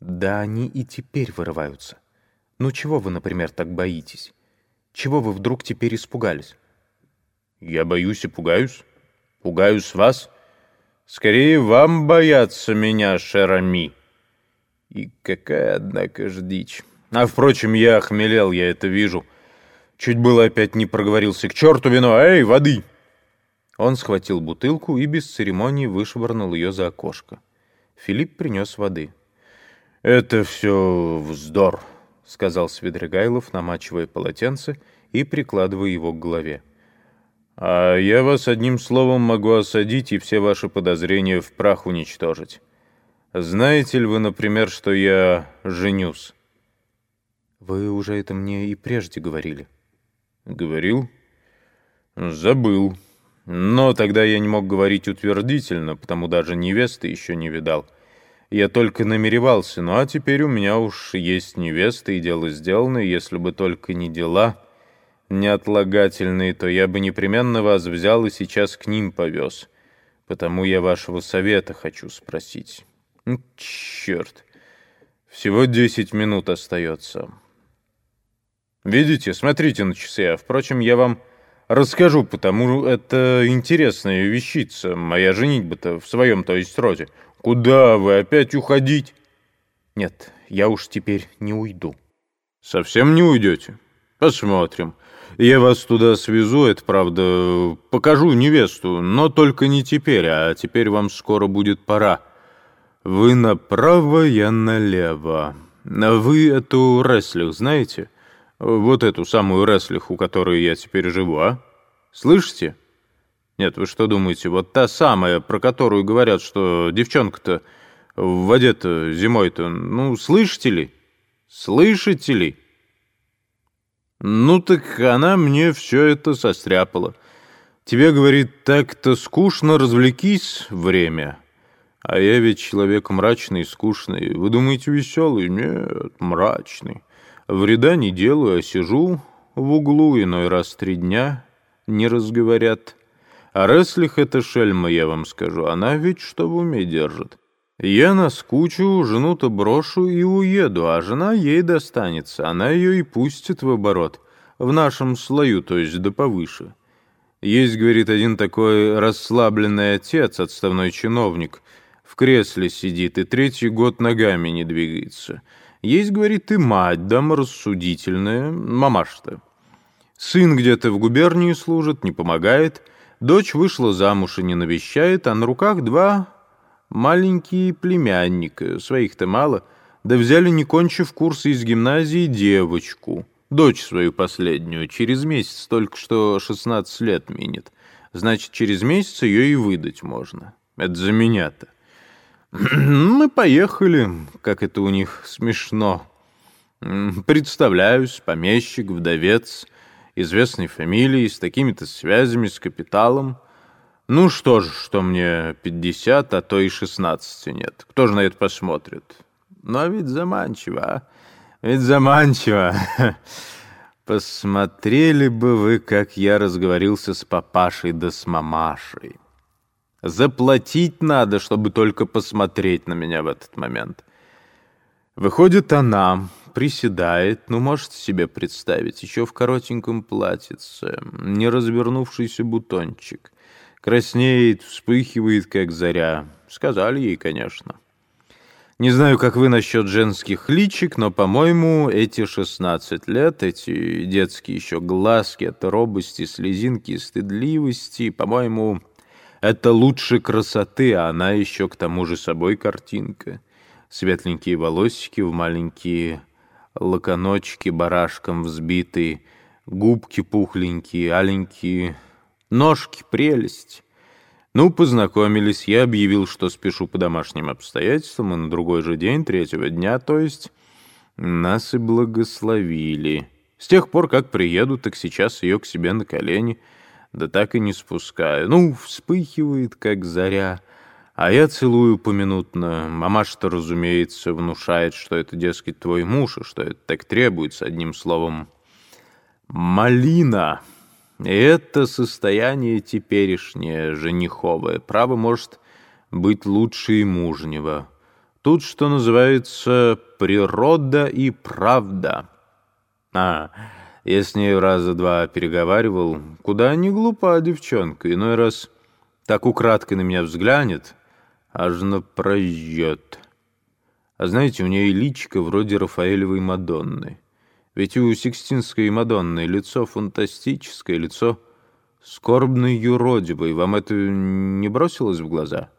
Да они и теперь вырываются. Ну чего вы, например, так боитесь? Чего вы вдруг теперь испугались? Я боюсь и пугаюсь. Пугаюсь вас. Скорее вам бояться меня, Шерами. И какая, однако, ж дичь. А, впрочем, я охмелел, я это вижу. Чуть было опять не проговорился. К черту вино! Эй, воды! Он схватил бутылку и без церемонии вышвырнул ее за окошко. Филипп принес воды. «Это все вздор», — сказал Свидригайлов, намачивая полотенце и прикладывая его к голове. «А я вас одним словом могу осадить и все ваши подозрения в прах уничтожить. Знаете ли вы, например, что я женюсь?» «Вы уже это мне и прежде говорили». «Говорил?» «Забыл». Но тогда я не мог говорить утвердительно, потому даже невесты еще не видал. Я только намеревался, ну а теперь у меня уж есть невеста, и дело сделано, если бы только не дела неотлагательные, то я бы непременно вас взял и сейчас к ним повез. Потому я вашего совета хочу спросить. Черт, всего десять минут остается. Видите, смотрите на часы, а, впрочем, я вам Расскажу, потому это интересная вещица, моя женитьба-то в своем, то есть, роде. Куда вы опять уходить? Нет, я уж теперь не уйду. Совсем не уйдете? Посмотрим. Я вас туда свезу, это правда, покажу невесту, но только не теперь, а теперь вам скоро будет пора. Вы направо, я налево. Вы эту Реслих знаете? — вот эту самую Реслих, у которой я теперь живу, а? Слышите? Нет, вы что думаете, вот та самая, про которую говорят, что девчонка-то в воде-то зимой-то, ну, слышите ли? Слышите ли? Ну, так она мне все это состряпала. Тебе, говорит, так-то скучно, развлекись время. А я ведь человек мрачный, скучный. Вы думаете, веселый? Нет, мрачный. Вреда не делаю, а сижу в углу иной раз три дня, не разговорят. А Реслих — это шельма, я вам скажу, она ведь что в уме держит. Я наскучу, жену-то брошу и уеду, а жена ей достанется, она ее и пустит в оборот, в нашем слою, то есть да повыше. Есть, говорит, один такой расслабленный отец, отставной чиновник, в кресле сидит и третий год ногами не двигается — есть, говорит, и мать, дама рассудительная, мамаша-то. Сын где-то в губернии служит, не помогает. Дочь вышла замуж и не навещает, а на руках два маленькие племянника, своих-то мало. Да взяли, не кончив курсы из гимназии, девочку, дочь свою последнюю. Через месяц только что 16 лет минет. Значит, через месяц ее и выдать можно. Это за меня-то. Мы поехали, как это у них смешно. Представляюсь, помещик, вдовец, известной фамилии, с такими-то связями, с капиталом. Ну что ж, что мне 50, а то и 16 нет. Кто же на это посмотрит? Но ведь заманчиво, а? Ведь заманчиво. Посмотрели бы вы, как я разговорился с папашей да с мамашей. Заплатить надо, чтобы только посмотреть на меня в этот момент. Выходит она, приседает, ну, можете себе представить, еще в коротеньком платьице, не развернувшийся бутончик. Краснеет, вспыхивает, как заря. Сказали ей, конечно. Не знаю, как вы насчет женских личик, но, по-моему, эти 16 лет, эти детские еще глазки от робости, слезинки, стыдливости, по-моему, это лучше красоты, а она еще к тому же собой картинка. Светленькие волосики в маленькие локоночки барашком взбитые, губки пухленькие, аленькие, ножки прелесть. Ну, познакомились, я объявил, что спешу по домашним обстоятельствам, и на другой же день, третьего дня, то есть, нас и благословили. С тех пор, как приеду, так сейчас ее к себе на колени — да так и не спускаю. Ну, вспыхивает, как заря, а я целую поминутно. Мамаша-то, разумеется, внушает, что это, дескать, твой муж, и что это так требуется, одним словом. Малина. Это состояние теперешнее, жениховое. Право может быть лучше и мужнего. Тут, что называется, природа и правда. А, я с ней раза два переговаривал. Куда не глупа девчонка. Иной раз так украдкой на меня взглянет, аж напрожжет. А знаете, у нее личико вроде Рафаэлевой Мадонны. Ведь у Сикстинской Мадонны лицо фантастическое, лицо скорбной юродивой. Вам это не бросилось в глаза?»